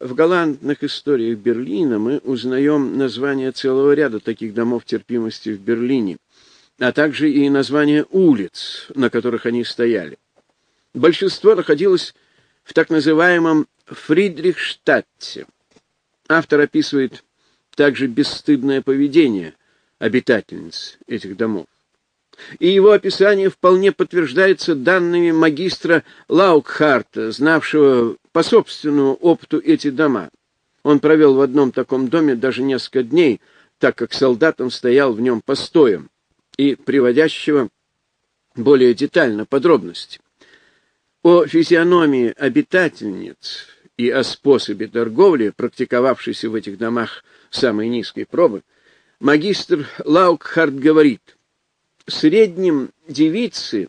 В галантных историях Берлина мы узнаем название целого ряда таких домов терпимости в Берлине, а также и названия улиц, на которых они стояли. Большинство находилось в так называемом Фридрихштадте. Автор описывает также бесстыдное поведение обитательниц этих домов. И его описание вполне подтверждается данными магистра Лаукхарта, знавшего по собственному опыту эти дома. Он провел в одном таком доме даже несколько дней, так как солдатом стоял в нем постоем, и приводящий более детально подробности. О физиономии обитательниц и о способе торговли, практиковавшейся в этих домах самой низкой пробы, магистр Лаукхарт говорит, средним девицы,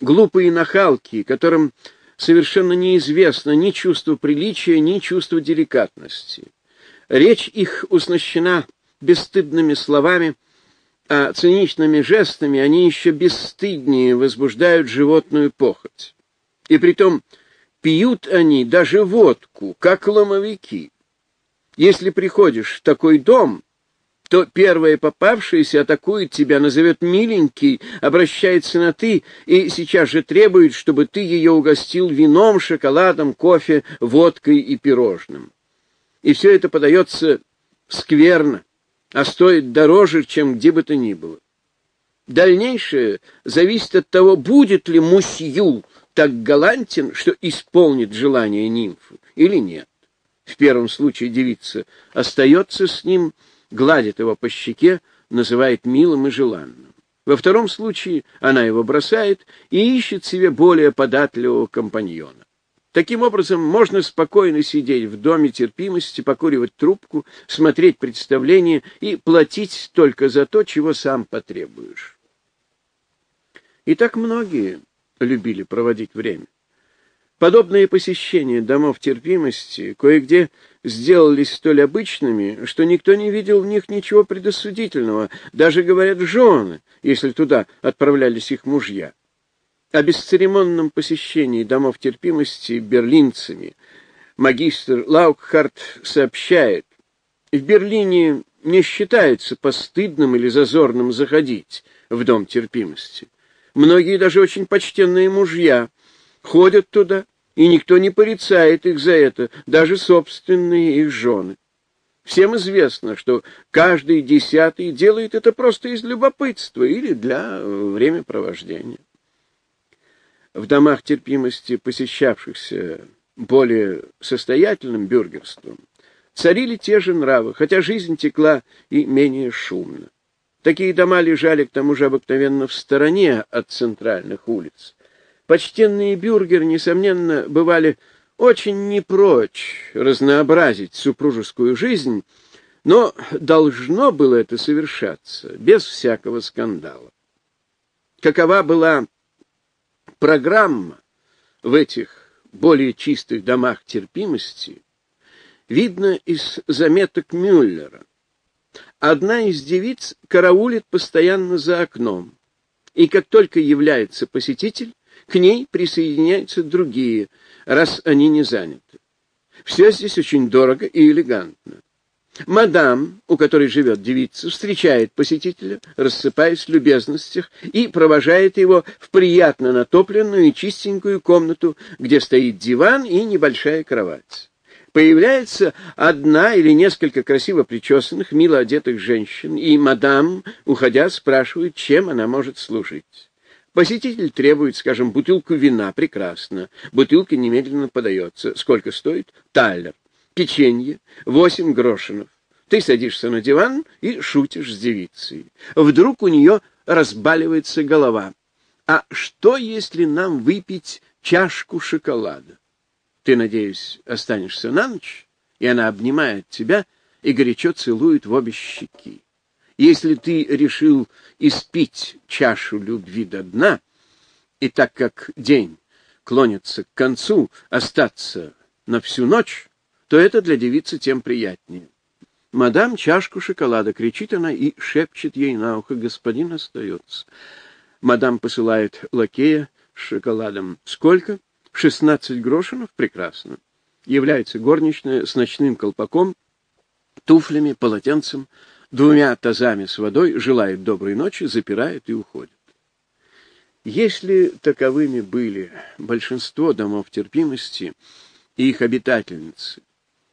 глупые нахалки, которым совершенно неизвестно ни чувство приличия, ни чувство деликатности. Речь их уснащена бесстыдными словами, а циничными жестами они еще бесстыднее возбуждают животную похоть. И притом пьют они даже водку, как ломовики. Если приходишь в такой дом, то первое попавшееся атакует тебя, назовет миленький, обращается на «ты» и сейчас же требует, чтобы ты ее угостил вином, шоколадом, кофе, водкой и пирожным. И все это подается скверно, а стоит дороже, чем где бы то ни было. Дальнейшее зависит от того, будет ли мусью так галантен, что исполнит желание нимфы, или нет. В первом случае девица остается с ним, гладит его по щеке, называет милым и желанным. Во втором случае она его бросает и ищет себе более податливого компаньона. Таким образом, можно спокойно сидеть в доме терпимости, покуривать трубку, смотреть представление и платить только за то, чего сам потребуешь. И так многие любили проводить время. Подобные посещения домов терпимости кое-где сделались столь обычными, что никто не видел в них ничего предосудительного, даже, говорят, жены, если туда отправлялись их мужья. О бесцеремонном посещении домов терпимости берлинцами магистр Лаукхарт сообщает, в Берлине не считается постыдным или зазорным заходить в дом терпимости. Многие даже очень почтенные мужья ходят туда, и никто не порицает их за это, даже собственные их жены. Всем известно, что каждый десятый делает это просто из любопытства или для времяпровождения. В домах терпимости, посещавшихся более состоятельным бюргерством, царили те же нравы, хотя жизнь текла и менее шумно. Такие дома лежали к тому же обыкновенно в стороне от центральных улиц. Почтенные бюргеры, несомненно, бывали очень не прочь разнообразить супружескую жизнь, но должно было это совершаться без всякого скандала. Какова была программа в этих более чистых домах терпимости, видно из заметок Мюллера. Одна из девиц караулит постоянно за окном, и как только является посетитель, к ней присоединяются другие, раз они не заняты. Все здесь очень дорого и элегантно. Мадам, у которой живет девица, встречает посетителя, рассыпаясь в любезностях, и провожает его в приятно натопленную и чистенькую комнату, где стоит диван и небольшая кровать. Появляется одна или несколько красиво причесанных, мило одетых женщин, и мадам, уходя, спрашивает, чем она может служить. Посетитель требует, скажем, бутылку вина. Прекрасно. Бутылка немедленно подается. Сколько стоит? Таллер. Печенье. Восемь грошинов. Ты садишься на диван и шутишь с девицей. Вдруг у нее разбаливается голова. А что, если нам выпить чашку шоколада? Ты, надеюсь, останешься на ночь? И она обнимает тебя и горячо целует в обе щеки. Если ты решил испить чашу любви до дна, и так как день клонится к концу, остаться на всю ночь, то это для девицы тем приятнее. «Мадам, чашку шоколада!» — кричит она и шепчет ей на ухо. «Господин остается». Мадам посылает лакея с шоколадом. «Сколько? Шестнадцать грошинов? Прекрасно. Является горничная с ночным колпаком, туфлями, полотенцем, двумя тазами с водой, желает доброй ночи, запирает и уходит. Если таковыми были большинство домов терпимости и их обитательницы,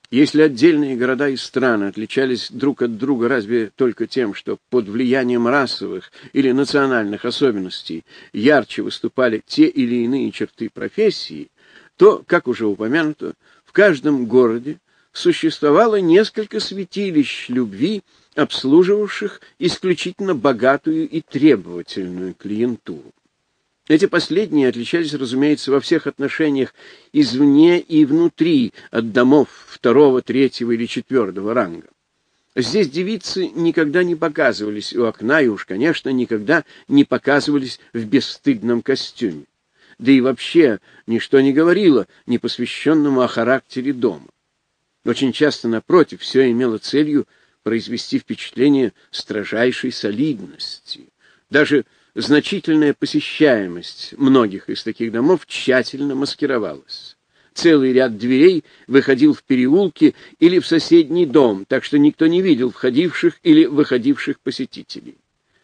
если отдельные города и страны отличались друг от друга разве только тем, что под влиянием расовых или национальных особенностей ярче выступали те или иные черты профессии, то, как уже упомянуто, в каждом городе существовало несколько святилищ любви, обслуживавших исключительно богатую и требовательную клиентуру. Эти последние отличались, разумеется, во всех отношениях извне и внутри от домов второго, третьего или четвертого ранга. Здесь девицы никогда не показывались у окна и уж, конечно, никогда не показывались в бесстыдном костюме. Да и вообще ничто не говорило непосвященному о характере дома. Очень часто, напротив, все имело целью произвести впечатление строжайшей солидности. Даже значительная посещаемость многих из таких домов тщательно маскировалась. Целый ряд дверей выходил в переулки или в соседний дом, так что никто не видел входивших или выходивших посетителей.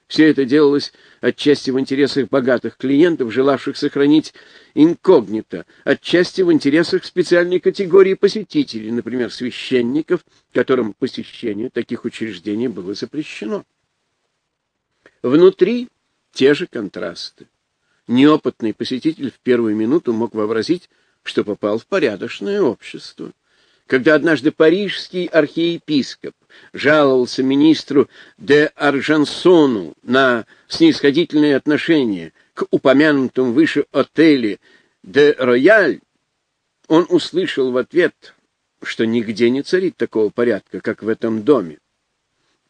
Все это делалось отчасти в интересах богатых клиентов, желавших сохранить инкогнито, отчасти в интересах специальной категории посетителей, например, священников, которым посещение таких учреждений было запрещено. Внутри те же контрасты. Неопытный посетитель в первую минуту мог вообразить, что попал в порядочное общество. Когда однажды парижский архиепископ жаловался министру де Аржансону на снисходительное отношение к упомянутому выше отеле де Рояль, он услышал в ответ, что нигде не царит такого порядка, как в этом доме.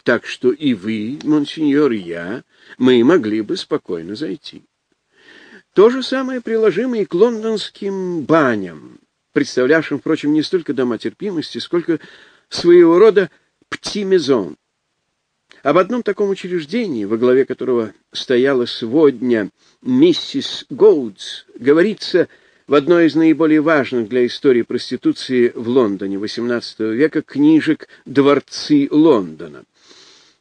Так что и вы, монсеньор, и я, мы могли бы спокойно зайти. То же самое приложимо и к лондонским баням, представлявшим, впрочем, не столько дома терпимости, сколько своего рода птимезон. Об одном таком учреждении, во главе которого стояла сегодня миссис Гоудс, говорится в одной из наиболее важных для истории проституции в Лондоне XVIII века книжек «Дворцы Лондона».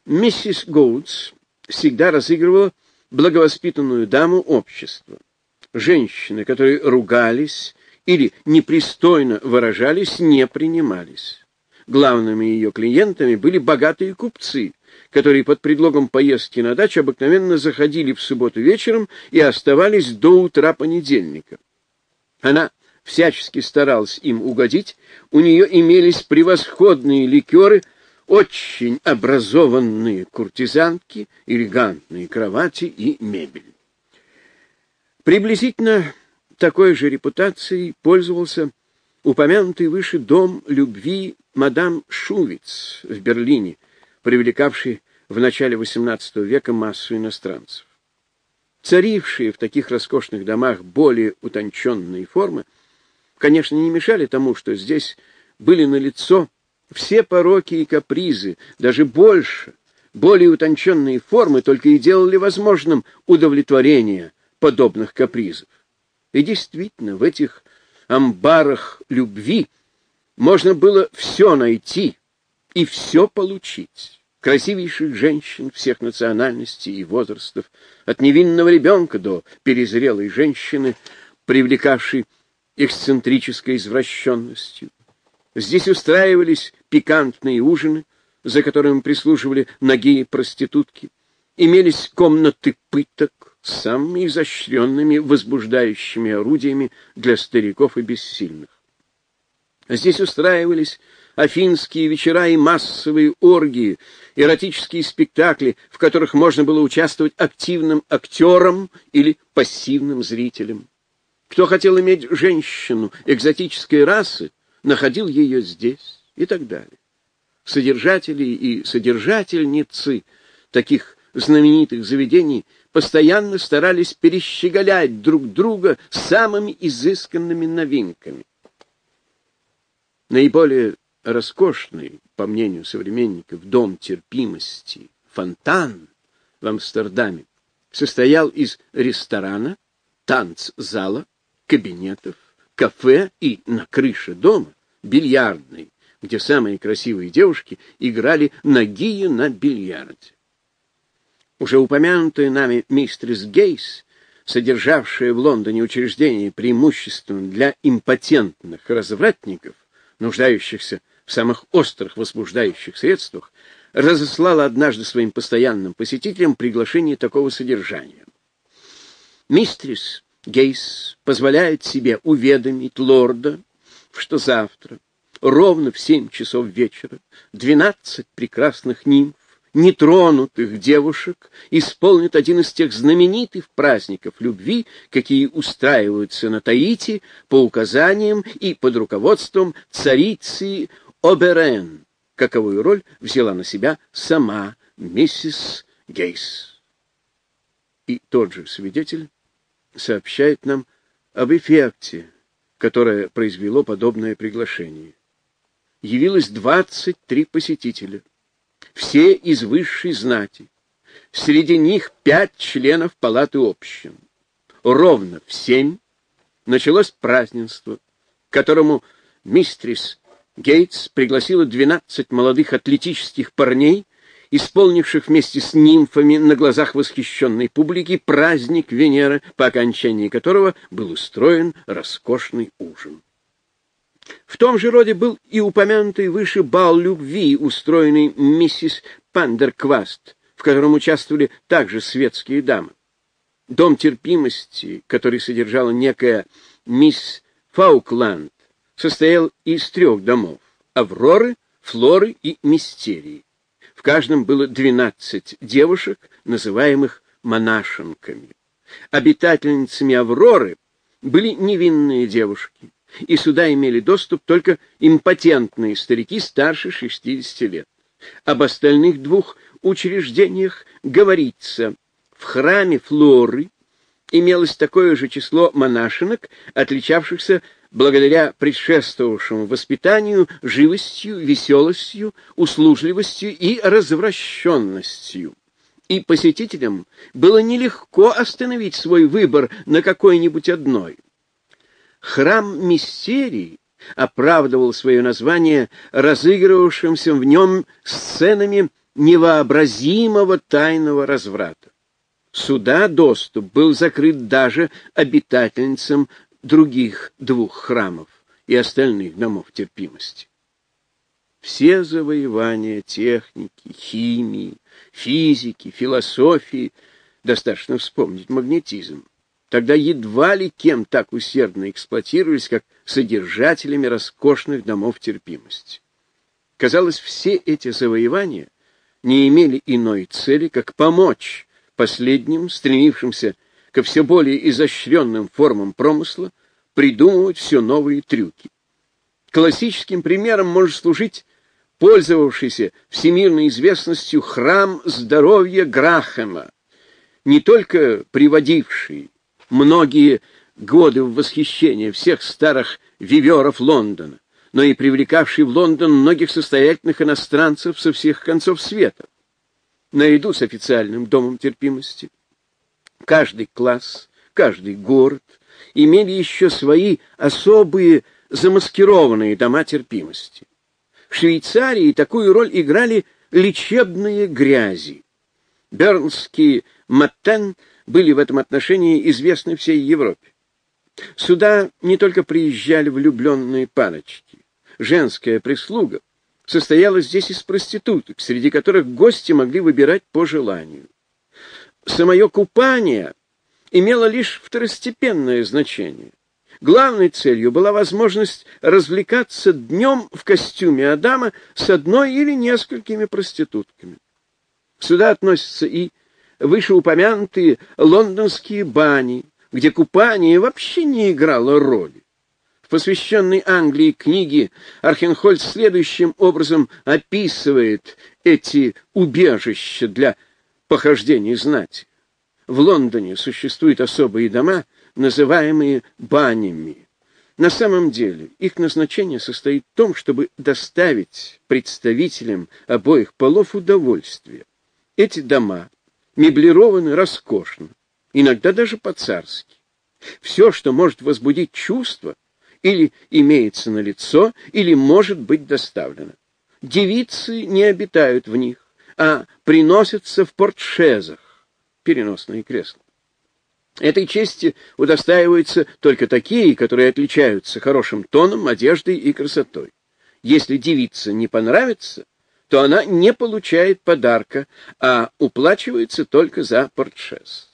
Миссис Гоудс всегда разыгрывала благовоспитанную даму общества. Женщины, которые ругались или непристойно выражались, не принимались. Главными ее клиентами были богатые купцы, которые под предлогом поездки на дачу обыкновенно заходили в субботу вечером и оставались до утра понедельника. Она всячески старалась им угодить, у нее имелись превосходные ликеры – очень образованные куртизанки, элегантные кровати и мебель. Приблизительно такой же репутацией пользовался упомянутый выше дом любви мадам Шувиц в Берлине, привлекавший в начале XVIII века массу иностранцев. Царившие в таких роскошных домах более утонченные формы, конечно, не мешали тому, что здесь были налицо все пороки и капризы, даже больше, более утонченные формы только и делали возможным удовлетворение подобных капризов. И действительно, в этих амбарах любви можно было все найти и все получить. Красивейших женщин всех национальностей и возрастов, от невинного ребенка до перезрелой женщины, привлекавшей эксцентрической извращенностью. Здесь устраивались пикантные ужины, за которыми прислуживали ноги проститутки. Имелись комнаты пыток с самыми изощренными возбуждающими орудиями для стариков и бессильных. Здесь устраивались афинские вечера и массовые оргии, эротические спектакли, в которых можно было участвовать активным актером или пассивным зрителем. Кто хотел иметь женщину экзотической расы, находил ее здесь и так далее. Содержатели и содержательницы таких знаменитых заведений постоянно старались перещеголять друг друга самыми изысканными новинками. Наиболее роскошный, по мнению современников, дом терпимости, фонтан в Амстердаме, состоял из ресторана, танцзала, кабинетов, кафе и на крыше дома бильярдной, где самые красивые девушки играли нагие на бильярде. Уже упомянутая нами мистерс Гейс, содержавшая в Лондоне учреждение преимущественно для импотентных развратников, нуждающихся в самых острых возбуждающих средствах, разослала однажды своим постоянным посетителям приглашение такого содержания. Мистрис Гейс позволяет себе уведомить лорда, что завтра, ровно в семь часов вечера, двенадцать прекрасных нимф, нетронутых девушек, исполнит один из тех знаменитых праздников любви, какие устраиваются на Таити по указаниям и под руководством царицы Оберен, каковую роль взяла на себя сама миссис Гейс. И тот же свидетель сообщает нам об эффекте, которое произвело подобное приглашение. Явилось 23 посетителя, все из высшей знати. Среди них пять членов палаты общин. Ровно в семь началось празднество, к которому мистрис Гейтс пригласила 12 молодых атлетических парней, исполнивших вместе с нимфами на глазах восхищенной публики праздник Венеры, по окончании которого был устроен роскошный ужин. В том же роде был и упомянутый выше бал любви, устроенный миссис Пандеркваст, в котором участвовали также светские дамы. Дом терпимости, который содержала некая мисс Фаукланд, состоял из трех домов — Авроры, Флоры и Мистерии. В каждом было двенадцать девушек, называемых монашенками. Обитательницами Авроры были невинные девушки, и сюда имели доступ только импотентные старики старше 60 лет. Об остальных двух учреждениях говорится. В храме Флоры имелось такое же число монашенок, отличавшихся благодаря предшествовавшему воспитанию живостью, веселостью, услужливостью и развращенностью. И посетителям было нелегко остановить свой выбор на какой-нибудь одной. Храм мистерий оправдывал свое название разыгрывавшимся в нем сценами невообразимого тайного разврата. Сюда доступ был закрыт даже обитательницам других двух храмов и остальных домов терпимости. Все завоевания техники, химии, физики, философии, достаточно вспомнить магнетизм, тогда едва ли кем так усердно эксплуатировались, как содержателями роскошных домов терпимости. Казалось, все эти завоевания не имели иной цели, как помочь последним, стремившимся ко все более изощренным формам промысла, придумывать все новые трюки. Классическим примером может служить пользовавшийся всемирной известностью храм здоровья Грахема, не только приводивший многие годы в восхищение всех старых виверов Лондона, но и привлекавший в Лондон многих состоятельных иностранцев со всех концов света. Наряду с официальным домом терпимости каждый класс, каждый город имели еще свои особые замаскированные дома терпимости. В Швейцарии такую роль играли лечебные грязи. Бернские Маттен были в этом отношении известны всей Европе. Сюда не только приезжали влюбленные парочки. Женская прислуга состояла здесь из проституток, среди которых гости могли выбирать по желанию самое купание имело лишь второстепенное значение. Главной целью была возможность развлекаться днем в костюме Адама с одной или несколькими проститутками. Сюда относятся и вышеупомянутые лондонские бани, где купание вообще не играло роли. В посвященной Англии книге Архенхольд следующим образом описывает эти убежища для похождений знати. В Лондоне существуют особые дома, называемые банями. На самом деле их назначение состоит в том, чтобы доставить представителям обоих полов удовольствие. Эти дома меблированы роскошно, иногда даже по-царски. Все, что может возбудить чувство, или имеется на лицо, или может быть доставлено. Девицы не обитают в них, а приносятся в портшезах, переносные кресла. Этой чести удостаиваются только такие, которые отличаются хорошим тоном, одеждой и красотой. Если девица не понравится, то она не получает подарка, а уплачивается только за портшес.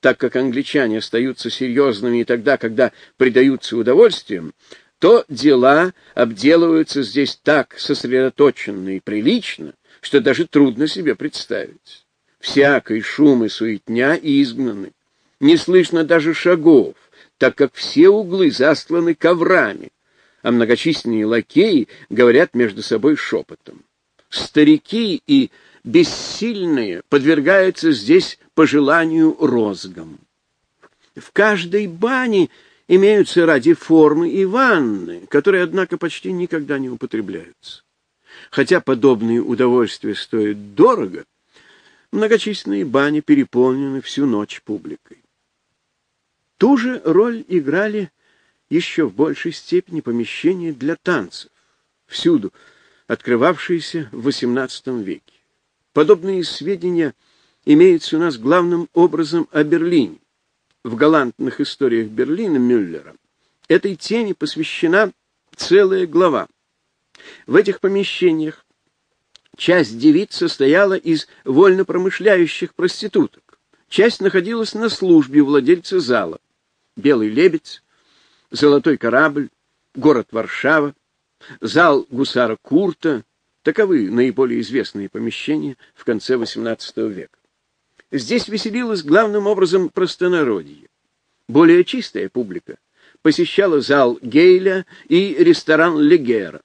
Так как англичане остаются серьезными и тогда, когда предаются удовольствиям, то дела обделываются здесь так сосредоточенно и прилично, что даже трудно себе представить. Всякий шум и суетня изгнаны. Не слышно даже шагов, так как все углы застланы коврами, а многочисленные лакеи говорят между собой шепотом. Старики и бессильные подвергаются здесь по желанию розгам. В каждой бане имеются ради формы и ванны, которые, однако, почти никогда не употребляются. Хотя подобные удовольствия стоят дорого, многочисленные бани переполнены всю ночь публикой. Ту же роль играли еще в большей степени помещения для танцев, всюду открывавшиеся в XVIII веке. Подобные сведения имеются у нас главным образом о Берлине. В галантных историях Берлина Мюллера этой теме посвящена целая глава. В этих помещениях часть девиц состояла из вольно промышляющих проституток, часть находилась на службе владельца зала. Белый лебедь, Золотой корабль, город Варшава, зал гусара Курта — таковы наиболее известные помещения в конце XVIII века. Здесь веселилось главным образом простонародье. Более чистая публика посещала зал Гейля и ресторан Легера.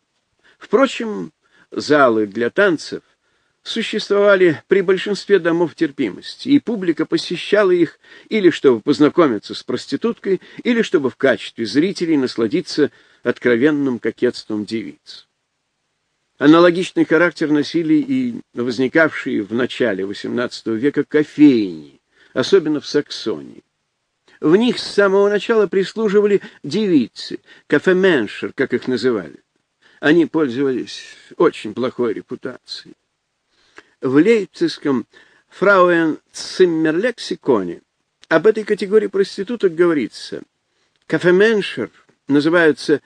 Впрочем, залы для танцев существовали при большинстве домов терпимости, и публика посещала их или чтобы познакомиться с проституткой, или чтобы в качестве зрителей насладиться откровенным кокетством девиц. Аналогичный характер носили и возникавшие в начале XVIII века кофейни, особенно в Саксонии. В них с самого начала прислуживали девицы, кафеменшер, как их называли. Они пользовались очень плохой репутацией. В лейпцигском Фрауен-Циммерлексиконе об этой категории проституток говорится. Кафеменшер называются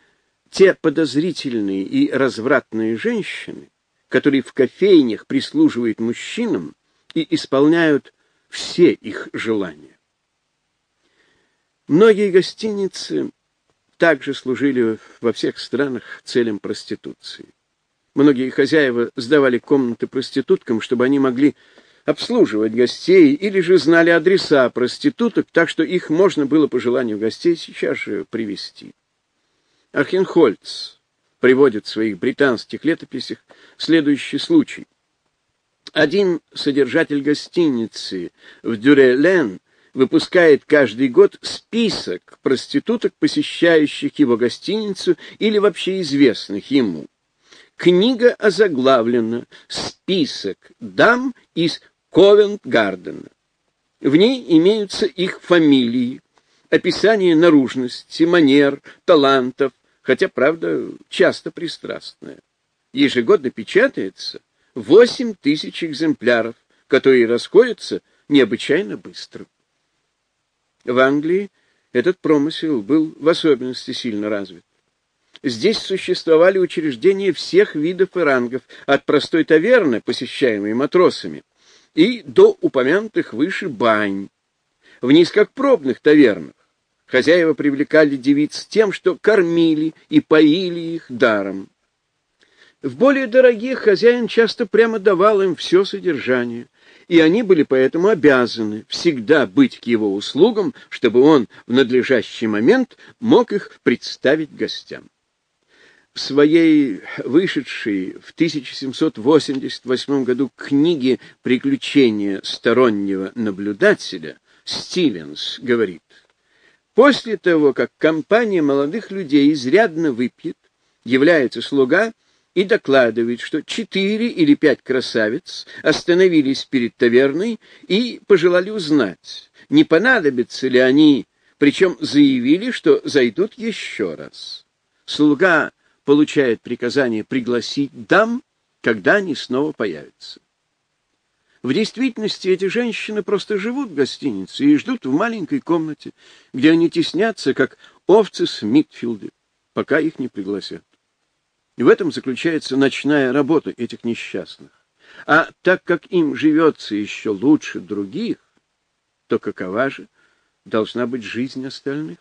те подозрительные и развратные женщины, которые в кофейнях прислуживают мужчинам и исполняют все их желания. Многие гостиницы также служили во всех странах целям проституции. Многие хозяева сдавали комнаты проституткам, чтобы они могли обслуживать гостей или же знали адреса проституток, так что их можно было по желанию гостей сейчас же привести. Архенхольц приводит в своих британских летописях следующий случай. Один содержатель гостиницы в Дюрелен выпускает каждый год список проституток, посещающих его гостиницу или вообще известных ему. Книга озаглавлена «Список дам из Ковент-Гардена». В ней имеются их фамилии, описание наружности, манер, талантов, хотя, правда, часто пристрастная. Ежегодно печатается 8 тысяч экземпляров, которые расходятся необычайно быстро. В Англии этот промысел был в особенности сильно развит. Здесь существовали учреждения всех видов и рангов, от простой таверны, посещаемой матросами, и до упомянутых выше бань. В низкопробных тавернах хозяева привлекали девиц тем, что кормили и поили их даром. В более дорогих хозяин часто прямо давал им все содержание, и они были поэтому обязаны всегда быть к его услугам, чтобы он в надлежащий момент мог их представить гостям в своей вышедшей в 1788 году книге «Приключения стороннего наблюдателя» Стивенс говорит, «После того, как компания молодых людей изрядно выпьет, является слуга и докладывает, что четыре или пять красавиц остановились перед таверной и пожелали узнать, не понадобятся ли они, причем заявили, что зайдут еще раз». слуга получает приказание пригласить дам, когда они снова появятся. В действительности эти женщины просто живут в гостинице и ждут в маленькой комнате, где они теснятся, как овцы Смитфилды, пока их не пригласят. И в этом заключается ночная работа этих несчастных. А так как им живется еще лучше других, то какова же должна быть жизнь остальных?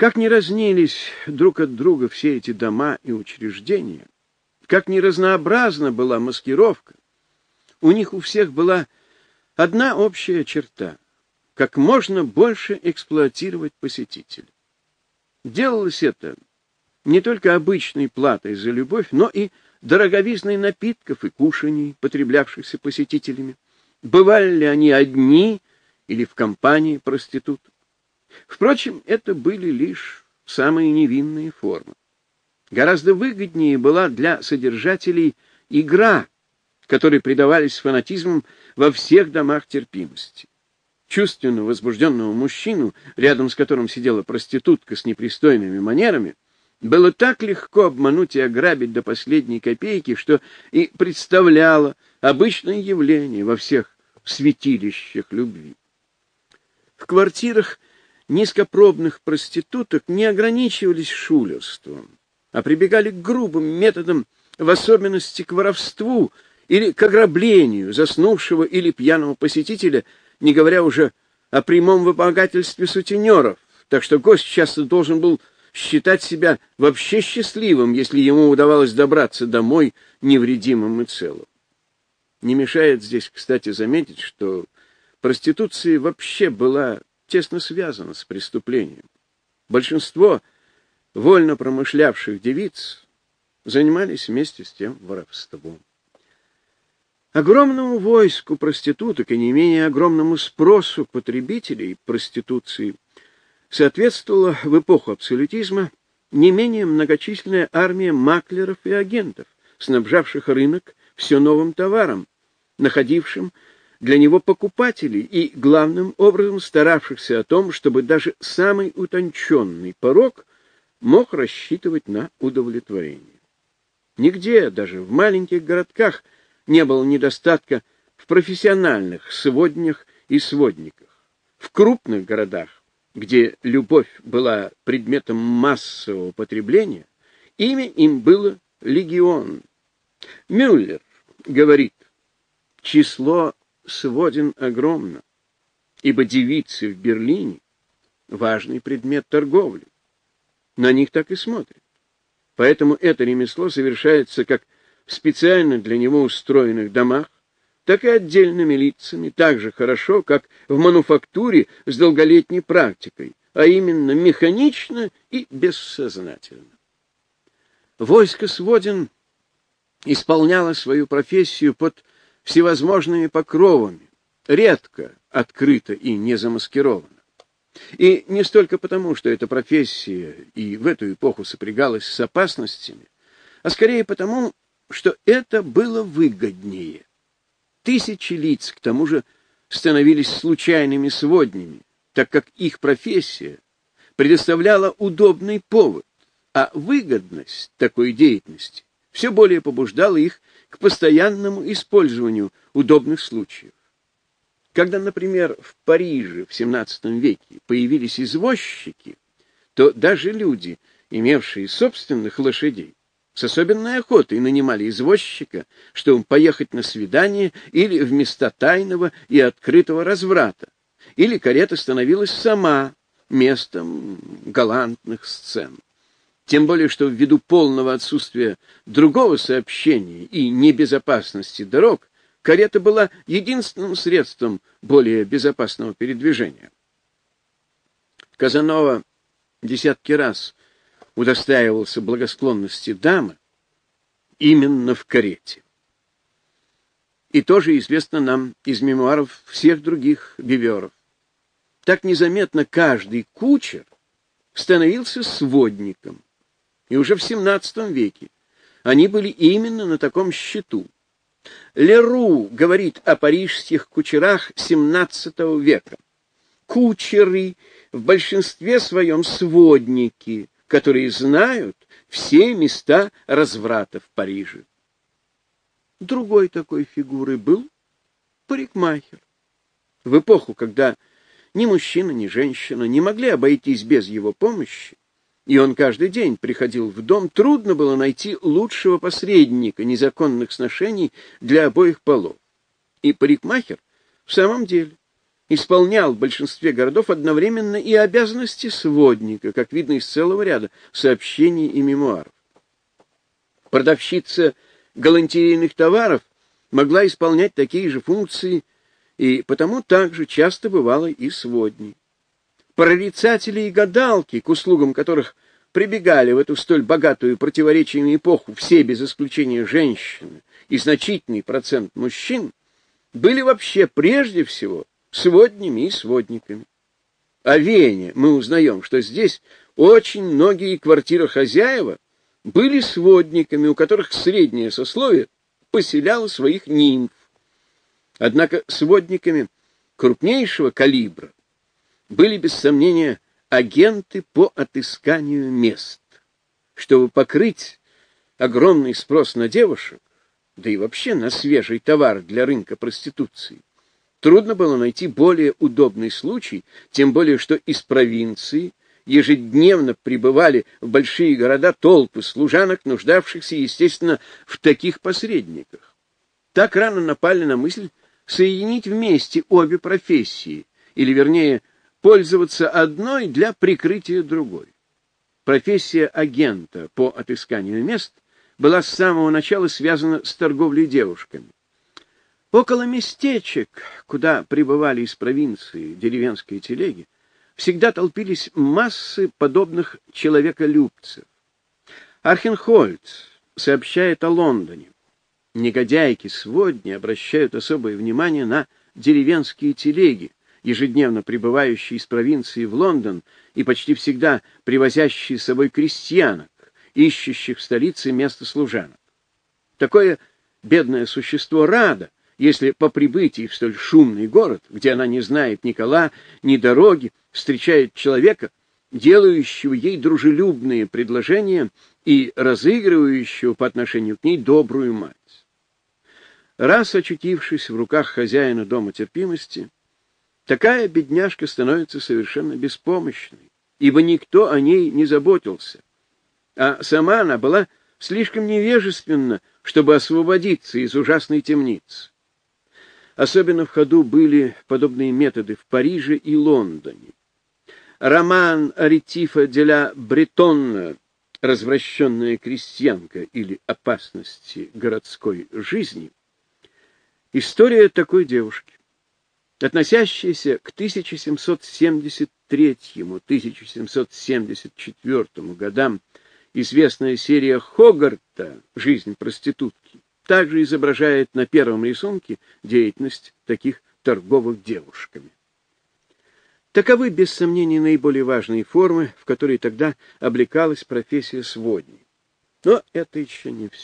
Как не разнились друг от друга все эти дома и учреждения, как не разнообразна была маскировка, у них у всех была одна общая черта — как можно больше эксплуатировать посетителя. Делалось это не только обычной платой за любовь, но и дороговизной напитков и кушаний, потреблявшихся посетителями. Бывали ли они одни или в компании проституток? Впрочем, это были лишь самые невинные формы. Гораздо выгоднее была для содержателей игра, которой предавались фанатизмом во всех домах терпимости. Чувственно возбужденного мужчину, рядом с которым сидела проститутка с непристойными манерами, было так легко обмануть и ограбить до последней копейки, что и представляло обычное явление во всех святилищах любви. В квартирах низкопробных проституток не ограничивались шулерством, а прибегали к грубым методам, в особенности к воровству или к ограблению заснувшего или пьяного посетителя, не говоря уже о прямом вымогательстве сутенеров, так что гость часто должен был считать себя вообще счастливым, если ему удавалось добраться домой невредимым и целым. Не мешает здесь, кстати, заметить, что проституция вообще была тесно связано с преступлением. Большинство вольно промышлявших девиц занимались вместе с тем воровством. Огромному войску проституток и не менее огромному спросу потребителей проституции соответствовала в эпоху абсолютизма не менее многочисленная армия маклеров и агентов, снабжавших рынок все новым товаром, находившим для него покупателей и, главным образом, старавшихся о том, чтобы даже самый утонченный порог мог рассчитывать на удовлетворение. Нигде, даже в маленьких городках, не было недостатка в профессиональных своднях и сводниках. В крупных городах, где любовь была предметом массового потребления, имя им было легион. Мюллер говорит, число своден огромно, ибо девицы в Берлине — важный предмет торговли. На них так и смотрят. Поэтому это ремесло совершается как в специально для него устроенных домах, так и отдельными лицами, так же хорошо, как в мануфактуре с долголетней практикой, а именно механично и бессознательно. Войско Сводин исполняло свою профессию под всевозможными покровами, редко открыто и не замаскировано. И не столько потому, что эта профессия и в эту эпоху сопрягалась с опасностями, а скорее потому, что это было выгоднее. Тысячи лиц, к тому же, становились случайными своднями, так как их профессия предоставляла удобный повод, а выгодность такой деятельности все более побуждала их к постоянному использованию удобных случаев. Когда, например, в Париже в XVII веке появились извозчики, то даже люди, имевшие собственных лошадей, с особенной охотой нанимали извозчика, чтобы поехать на свидание или в места тайного и открытого разврата, или карета становилась сама местом галантных сцен. Тем более, что ввиду полного отсутствия другого сообщения и небезопасности дорог, карета была единственным средством более безопасного передвижения. Казанова десятки раз удостаивался благосклонности дамы именно в карете. И тоже известно нам из мемуаров всех других биверов. Так незаметно каждый кучер становился сводником, и уже в XVII веке они были именно на таком счету. Леру говорит о парижских кучерах XVII века. Кучеры в большинстве своем сводники, которые знают все места разврата в Париже. Другой такой фигурой был парикмахер. В эпоху, когда ни мужчина, ни женщина не могли обойтись без его помощи, и он каждый день приходил в дом, трудно было найти лучшего посредника незаконных сношений для обоих полов. И парикмахер в самом деле исполнял в большинстве городов одновременно и обязанности сводника, как видно из целого ряда сообщений и мемуаров. Продавщица галантерейных товаров могла исполнять такие же функции, и потому также часто бывало и сводней. Прорицатели и гадалки, к услугам которых прибегали в эту столь богатую противоречиями эпоху все без исключения женщины и значительный процент мужчин, были вообще прежде всего своднями и сводниками. О Вене мы узнаем, что здесь очень многие квартирохозяева были сводниками, у которых среднее сословие поселяло своих нимф. Однако сводниками крупнейшего калибра были без сомнения агенты по отысканию мест. Чтобы покрыть огромный спрос на девушек, да и вообще на свежий товар для рынка проституции, Трудно было найти более удобный случай, тем более что из провинции ежедневно прибывали в большие города толпы служанок, нуждавшихся, естественно, в таких посредниках. Так рано напали на мысль соединить вместе обе профессии, или, вернее, пользоваться одной для прикрытия другой. Профессия агента по отысканию мест была с самого начала связана с торговлей девушками. Около местечек, куда прибывали из провинции деревенские телеги, всегда толпились массы подобных человеколюбцев. Архенхольц сообщает о Лондоне. Негодяйки-сводни обращают особое внимание на деревенские телеги, ежедневно прибывающие из провинции в Лондон и почти всегда привозящие с собой крестьянок, ищущих в столице место служанок. Такое бедное существо рада, если по прибытии в столь шумный город, где она не знает ни кола, ни дороги, встречает человека, делающего ей дружелюбные предложения и разыгрывающего по отношению к ней добрую мать. Раз очутившись в руках хозяина дома терпимости, такая бедняжка становится совершенно беспомощной, ибо никто о ней не заботился, а сама она была слишком невежественна, чтобы освободиться из ужасной темницы. Особенно в ходу были подобные методы в Париже и Лондоне. Роман Аретифа де ля Бретонна «Развращенная крестьянка» или «Опасности городской жизни» История такой девушки, относящаяся к 1773-1774 годам, известная серия Хогарта «Жизнь проститутки», также изображает на первом рисунке деятельность таких торговых девушками. Таковы, без сомнения, наиболее важные формы, в которые тогда облекалась профессия сводней. Но это еще не все.